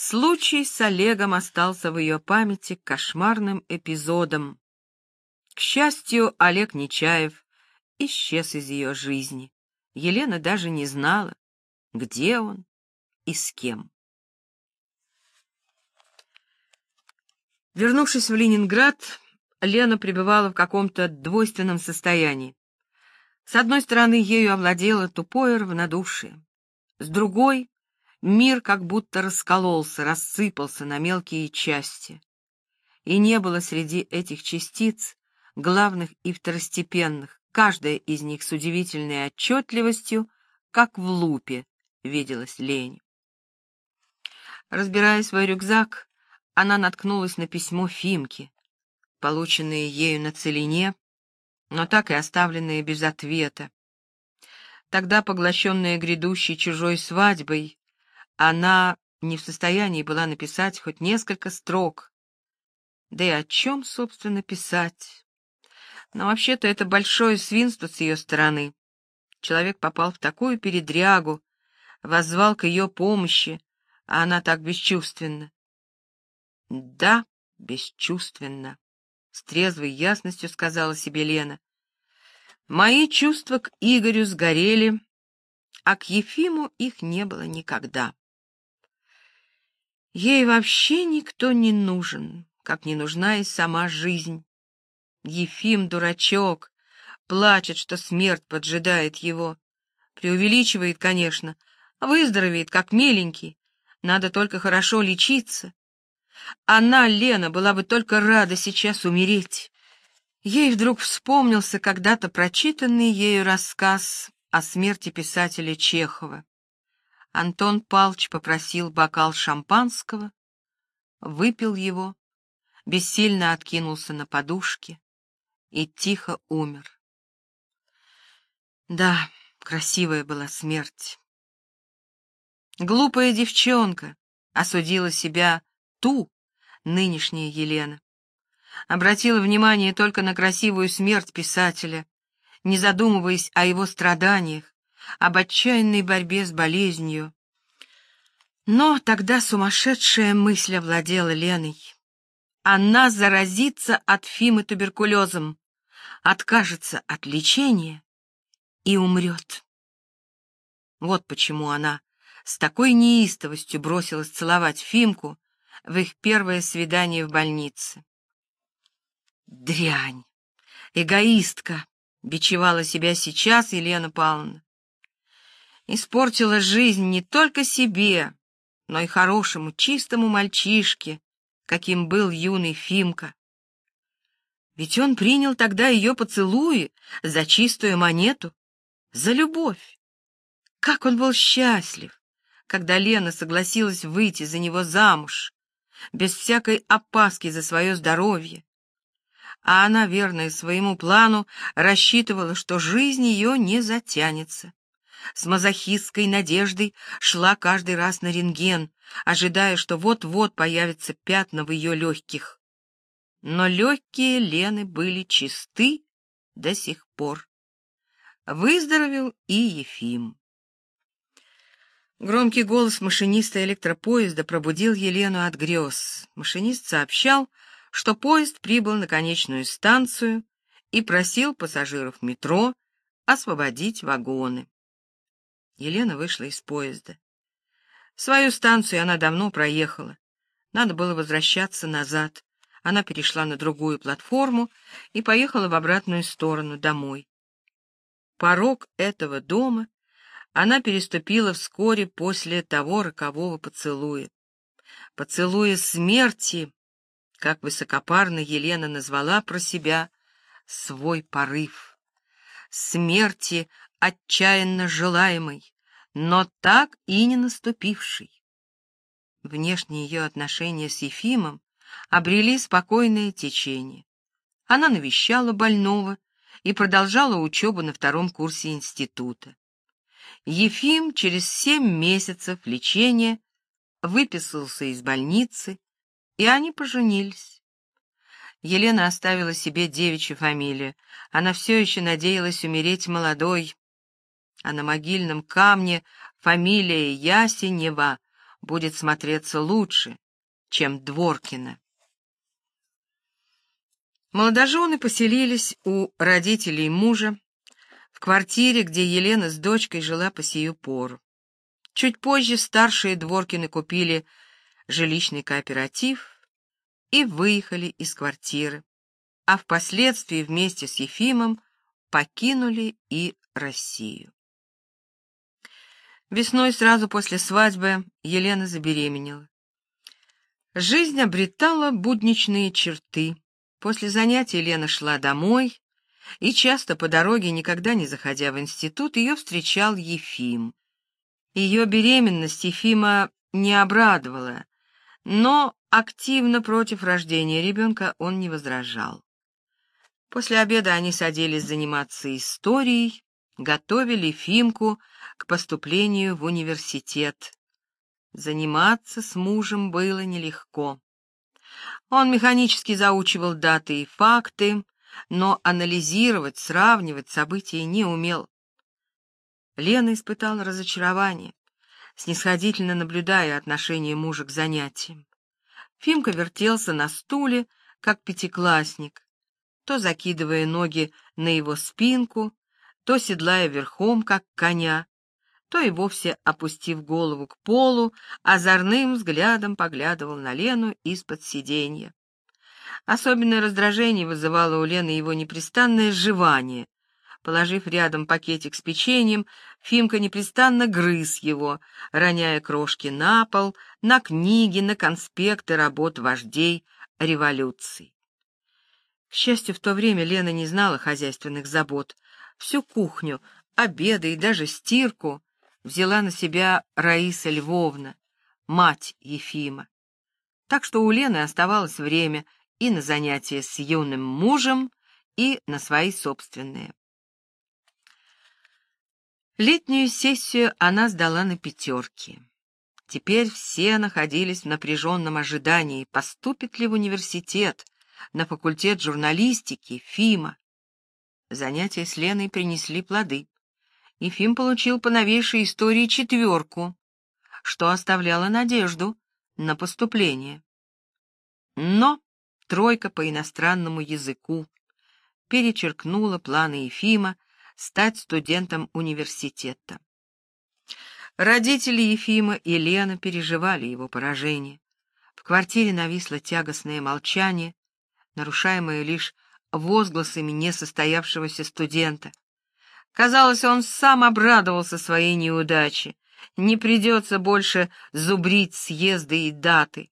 Случай с Олегом остался в ее памяти кошмарным эпизодом. К счастью, Олег Нечаев исчез из ее жизни. Елена даже не знала, где он и с кем. Вернувшись в Ленинград, Лена пребывала в каком-то двойственном состоянии. С одной стороны, ею овладело тупое равнодушие. С другой, мир как будто раскололся, рассыпался на мелкие части. И не было среди этих частиц, главных и второстепенных, каждая из них с удивительной отчетливостью, как в лупе, виделась Лене. Разбирая свой рюкзак, она наткнулась на письмо Фимки, полученное ею на целине, но так и оставленные без ответа. Тогда, поглощенная грядущей чужой свадьбой, она не в состоянии была написать хоть несколько строк. Да и о чем, собственно, писать? Но вообще-то это большое свинство с ее стороны. Человек попал в такую передрягу, воззвал к ее помощи, а она так бесчувственна. Да, бесчувственно с трезвой ясностью сказала себе Лена. Мои чувства к Игорю сгорели, а к Ефиму их не было никогда. Ей вообще никто не нужен, как не нужна и сама жизнь. Ефим дурачок, плачет, что смерть поджидает его. Преувеличивает, конечно, выздоровеет, как миленький. Надо только хорошо лечиться. Она, Лена, была бы только рада сейчас умереть. Ей вдруг вспомнился когда-то прочитанный ею рассказ о смерти писателя Чехова. Антон Палч попросил бокал шампанского, выпил его, бессильно откинулся на подушке и тихо умер. Да, красивая была смерть. Глупая девчонка осудила себя ту, нынешняя Елена. Обратила внимание только на красивую смерть писателя, не задумываясь о его страданиях, об отчаянной борьбе с болезнью. Но тогда сумасшедшая мысль овладела Леной. Она заразится от Фимы туберкулезом, откажется от лечения и умрет. Вот почему она с такой неистовостью бросилась целовать Фимку, в их первое свидание в больнице. Дрянь! Эгоистка! Бичевала себя сейчас Елена Павловна. Испортила жизнь не только себе, но и хорошему, чистому мальчишке, каким был юный Фимка. Ведь он принял тогда ее поцелуи за чистую монету, за любовь. Как он был счастлив, когда Лена согласилась выйти за него замуж, без всякой опаски за свое здоровье. А она, верная своему плану, рассчитывала, что жизнь ее не затянется. С мазохистской надеждой шла каждый раз на рентген, ожидая, что вот-вот появятся пятна в ее легких. Но легкие Лены были чисты до сих пор. Выздоровел и Ефим. Громкий голос машиниста электропоезда пробудил Елену от грез. Машинист сообщал, что поезд прибыл на конечную станцию и просил пассажиров метро освободить вагоны. Елена вышла из поезда. Свою станцию она давно проехала. Надо было возвращаться назад. Она перешла на другую платформу и поехала в обратную сторону домой. Порог этого дома она переступила вскоре после того рокового поцелуя. Поцелуя смерти, как высокопарно Елена назвала про себя свой порыв. Смерти отчаянно желаемой, но так и не наступившей. Внешние ее отношения с Ефимом обрели спокойное течение. Она навещала больного и продолжала учебу на втором курсе института. Ефим через семь месяцев лечения выписался из больницы, и они поженились. Елена оставила себе девичью фамилию. Она все еще надеялась умереть молодой. А на могильном камне фамилия Ясенева будет смотреться лучше, чем Дворкина. Молодожены поселились у родителей мужа в квартире, где Елена с дочкой жила по сию пору. Чуть позже старшие Дворкины купили жилищный кооператив и выехали из квартиры, а впоследствии вместе с Ефимом покинули и Россию. Весной сразу после свадьбы Елена забеременела. Жизнь обретала будничные черты. После занятий Елена шла домой, и часто по дороге, никогда не заходя в институт, ее встречал Ефим. Ее беременность Ефима не обрадовала, но активно против рождения ребенка он не возражал. После обеда они садились заниматься историей, готовили Фимку к поступлению в университет. Заниматься с мужем было нелегко. Он механически заучивал даты и факты, но анализировать, сравнивать события не умел. Лена испытала разочарование, снисходительно наблюдая отношение мужа к занятиям. Фимка вертелся на стуле, как пятиклассник, то закидывая ноги на его спинку, то седлая верхом, как коня, то и вовсе, опустив голову к полу, озорным взглядом поглядывал на Лену из-под сиденья. Особенное раздражение вызывало у Лены его непрестанное жевание. Положив рядом пакетик с печеньем, Фимка непрестанно грыз его, роняя крошки на пол, на книги, на конспекты работ вождей революции. К счастью, в то время Лена не знала хозяйственных забот. Всю кухню, обеды и даже стирку взяла на себя Раиса Львовна, мать Ефима. Так что у Лены оставалось время и на занятия с юным мужем, и на свои собственные. Летнюю сессию она сдала на пятерки. Теперь все находились в напряженном ожидании, поступит ли в университет, на факультет журналистики, ФИМа. Занятия с Леной принесли плоды. Ефим получил по новейшей истории четверку, что оставляло надежду на поступление. Но тройка по иностранному языку перечеркнула планы Ефима стать студентом университета. Родители Ефима и Лена переживали его поражение. В квартире нависло тягостное молчание, нарушаемое лишь возгласами несостоявшегося студента. Казалось, он сам обрадовался своей неудаче. Не придется больше зубрить съезды и даты.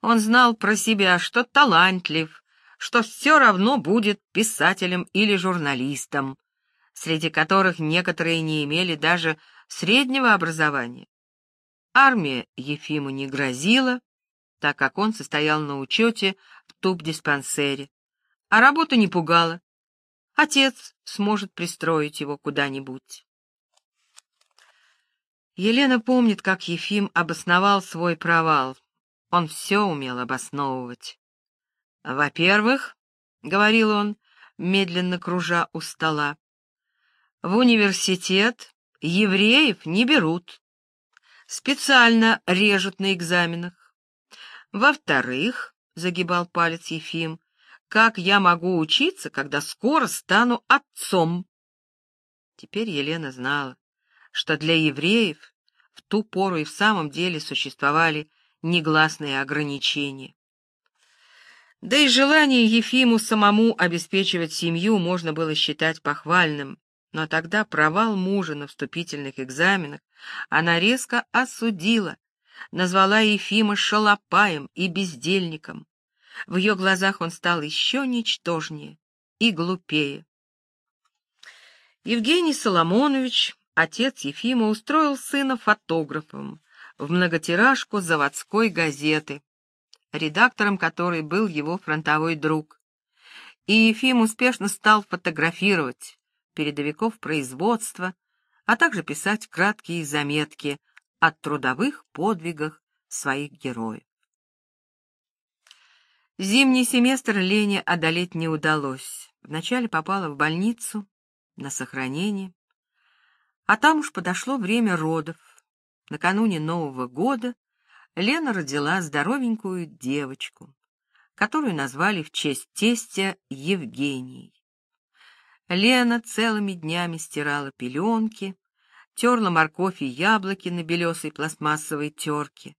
Он знал про себя, что талантлив, что все равно будет писателем или журналистом, среди которых некоторые не имели даже среднего образования. Армия Ефиму не грозила, так как он состоял на учете в туб-диспансере, а работа не пугала. Отец сможет пристроить его куда-нибудь. Елена помнит, как Ефим обосновал свой провал. Он все умел обосновывать. «Во-первых, — говорил он, медленно кружа у стола, — в университет евреев не берут, специально режут на экзаменах. Во-вторых, — загибал палец Ефим, как я могу учиться, когда скоро стану отцом? Теперь Елена знала, что для евреев в ту пору и в самом деле существовали негласные ограничения. Да и желание Ефиму самому обеспечивать семью можно было считать похвальным, но тогда провал мужа на вступительных экзаменах она резко осудила, назвала Ефима шалопаем и бездельником. В ее глазах он стал еще ничтожнее и глупее. Евгений Соломонович, отец Ефима, устроил сына фотографом в многотиражку заводской газеты, редактором которой был его фронтовой друг. И Ефим успешно стал фотографировать передовиков производства, а также писать краткие заметки о трудовых подвигах своих героев. Зимний семестр Лене одолеть не удалось. Вначале попала в больницу на сохранение, а там уж подошло время родов. Накануне Нового года Лена родила здоровенькую девочку, которую назвали в честь тестя Евгенией. Лена целыми днями стирала пеленки, терла морковь и яблоки на белесой пластмассовой терке.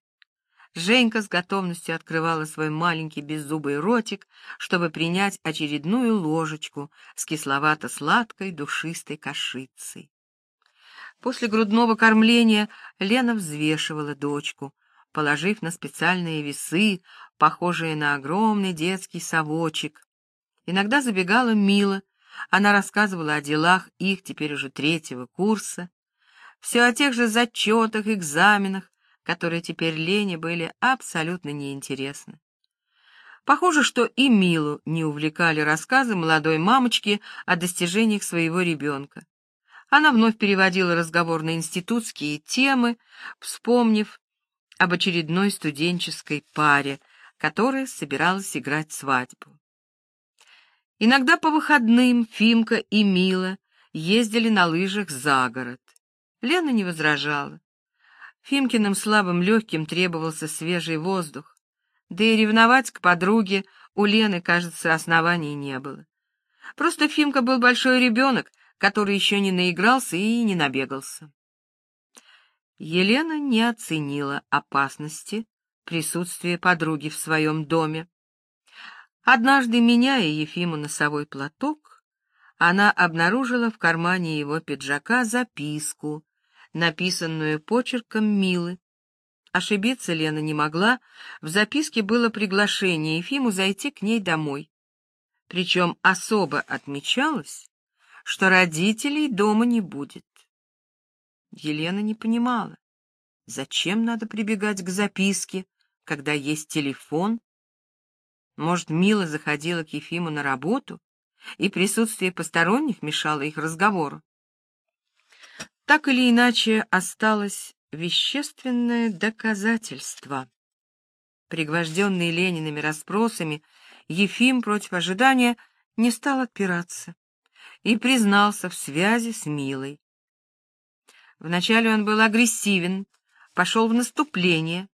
Женька с готовностью открывала свой маленький беззубый ротик, чтобы принять очередную ложечку с кисловато-сладкой душистой кашицей. После грудного кормления Лена взвешивала дочку, положив на специальные весы, похожие на огромный детский совочек. Иногда забегала Мила, она рассказывала о делах их теперь уже третьего курса, все о тех же зачетах, экзаменах, которые теперь Лене были абсолютно неинтересны. Похоже, что и Милу не увлекали рассказы молодой мамочки о достижениях своего ребенка. Она вновь переводила разговор на институтские темы, вспомнив об очередной студенческой паре, которая собиралась играть свадьбу. Иногда по выходным Фимка и Мила ездили на лыжах за город. Лена не возражала. Фимкиным слабым легким требовался свежий воздух, да и ревновать к подруге у Лены, кажется, оснований не было. Просто Фимка был большой ребенок, который еще не наигрался и не набегался. Елена не оценила опасности присутствия подруги в своем доме. Однажды, меняя Ефиму носовой платок, она обнаружила в кармане его пиджака записку, написанную почерком Милы. Ошибиться Лена не могла, в записке было приглашение Ефиму зайти к ней домой. Причем особо отмечалось, что родителей дома не будет. Елена не понимала, зачем надо прибегать к записке, когда есть телефон. Может, Мила заходила к Ефиму на работу, и присутствие посторонних мешало их разговору так или иначе осталось вещественное доказательство. Пригвожденный Лениными расспросами, Ефим против ожидания не стал отпираться и признался в связи с Милой. Вначале он был агрессивен, пошел в наступление,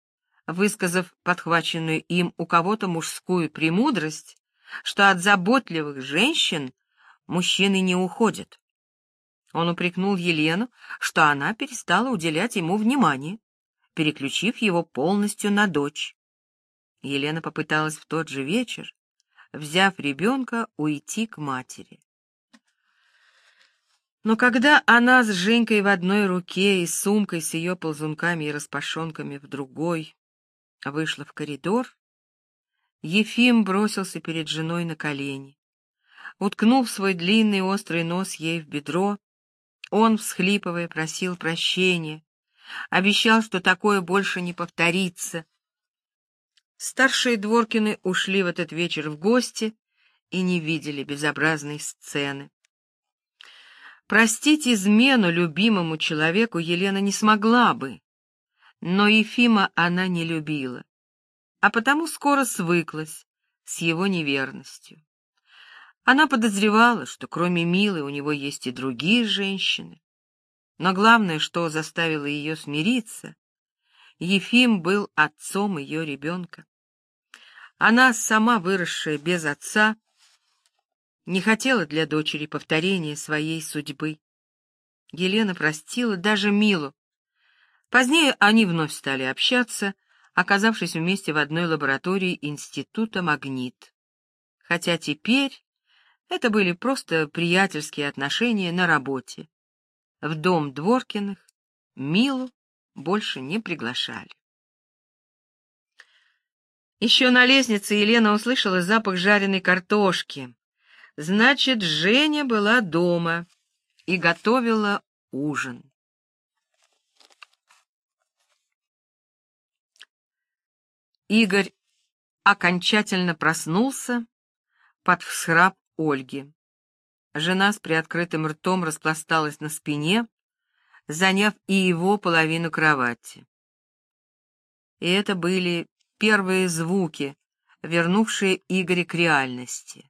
высказав подхваченную им у кого-то мужскую премудрость, что от заботливых женщин мужчины не уходят. Он упрекнул Елену, что она перестала уделять ему внимание, переключив его полностью на дочь. Елена попыталась в тот же вечер, взяв ребенка, уйти к матери. Но когда она с Женькой в одной руке и сумкой с ее ползунками и распашонками в другой вышла в коридор, Ефим бросился перед женой на колени. Уткнув свой длинный острый нос ей в бедро, он, всхлипывая, просил прощения, обещал, что такое больше не повторится. Старшие Дворкины ушли в этот вечер в гости и не видели безобразной сцены. Простить измену любимому человеку Елена не смогла бы, но Ефима она не любила, а потому скоро свыклась с его неверностью. Она подозревала, что кроме Милы у него есть и другие женщины. Но главное, что заставило ее смириться, Ефим был отцом ее ребенка. Она, сама выросшая без отца, не хотела для дочери повторения своей судьбы. Елена простила даже Милу. Позднее они вновь стали общаться, оказавшись вместе в одной лаборатории Института «Магнит». Хотя теперь это были просто приятельские отношения на работе. В дом Дворкиных Милу больше не приглашали. Еще на лестнице Елена услышала запах жареной картошки. Значит, Женя была дома и готовила ужин. Игорь окончательно проснулся под всхрап Ольги. Жена с приоткрытым ртом распласталась на спине, заняв и его половину кровати. И это были первые звуки, вернувшие Игоря к реальности.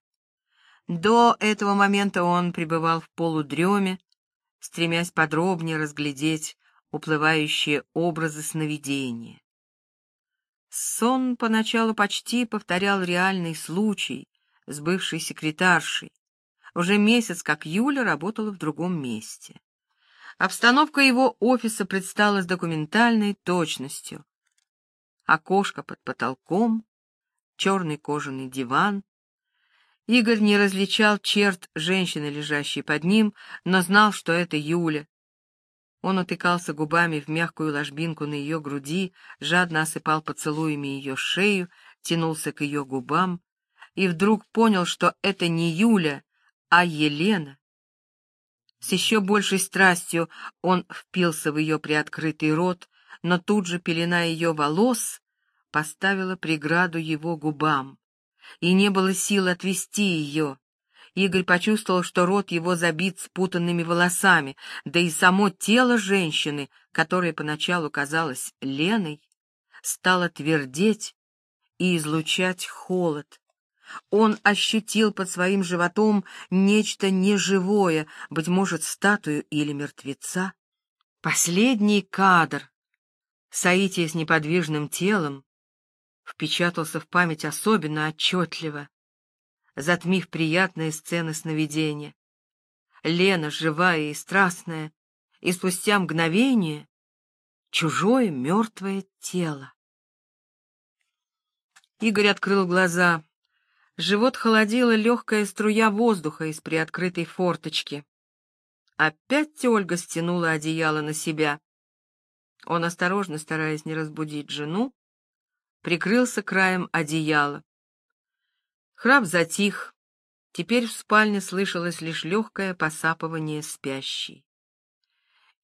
До этого момента он пребывал в полудреме, стремясь подробнее разглядеть уплывающие образы сновидения. Сон поначалу почти повторял реальный случай с бывшей секретаршей. Уже месяц, как Юля работала в другом месте. Обстановка его офиса предстала с документальной точностью. Окошко под потолком, черный кожаный диван. Игорь не различал черт женщины, лежащей под ним, но знал, что это Юля. Он утыкался губами в мягкую ложбинку на ее груди, жадно осыпал поцелуями ее шею, тянулся к ее губам и вдруг понял, что это не Юля, а Елена. С еще большей страстью он впился в ее приоткрытый рот, но тут же пелена ее волос поставила преграду его губам, и не было сил отвести ее. Игорь почувствовал, что рот его забит спутанными волосами, да и само тело женщины, которое поначалу казалось Леной, стало твердеть и излучать холод. Он ощутил под своим животом нечто неживое, быть может, статую или мертвеца. Последний кадр, соитие с неподвижным телом, впечатался в память особенно отчетливо, затмив приятные сцены сновидения. Лена, живая и страстная, и спустя мгновение чужое мертвое тело. Игорь открыл глаза. Живот холодила легкая струя воздуха из приоткрытой форточки. Опять Ольга стянула одеяло на себя. Он, осторожно, стараясь не разбудить жену, прикрылся краем одеяла. Храп затих. Теперь в спальне слышалось лишь легкое посапывание спящей.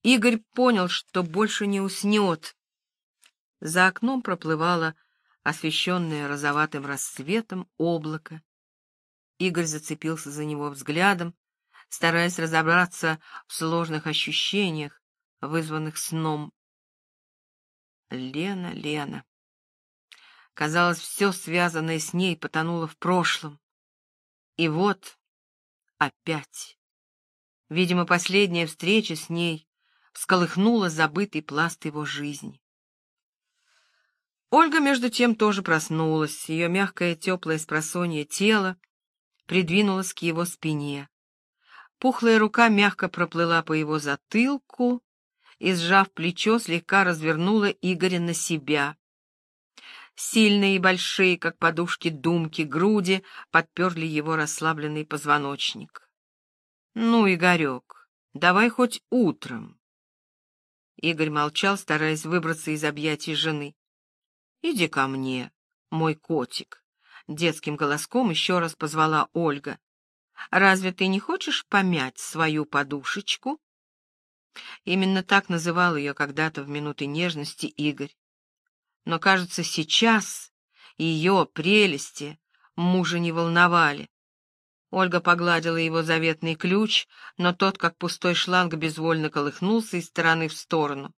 Игорь понял, что больше не уснет. За окном проплывало освещенное розоватым рассветом облако. Игорь зацепился за него взглядом, стараясь разобраться в сложных ощущениях, вызванных сном. Лена, Лена. Казалось, все связанное с ней потонуло в прошлом. И вот опять. Видимо, последняя встреча с ней всколыхнула забытый пласт его жизни. Ольга, между тем, тоже проснулась. Ее мягкое, теплое спросонье тело придвинулось к его спине. Пухлая рука мягко проплыла по его затылку и, сжав плечо, слегка развернула Игоря на себя. Сильные и большие, как подушки думки, груди подперли его расслабленный позвоночник. «Ну, Игорек, давай хоть утром». Игорь молчал, стараясь выбраться из объятий жены. «Иди ко мне, мой котик», — детским голоском еще раз позвала Ольга. «Разве ты не хочешь помять свою подушечку?» Именно так называл ее когда-то в минуты нежности Игорь но, кажется, сейчас ее прелести мужа не волновали. Ольга погладила его заветный ключ, но тот, как пустой шланг, безвольно колыхнулся из стороны в сторону.